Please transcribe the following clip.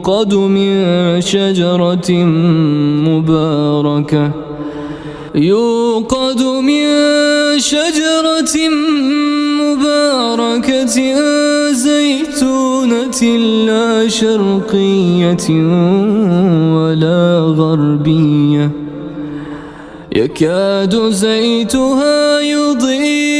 يوقد من شجرة مباركة. يوقد من شجرة مباركة زيتونة لا شرقية ولا غربية. يكاد زيتها يضيء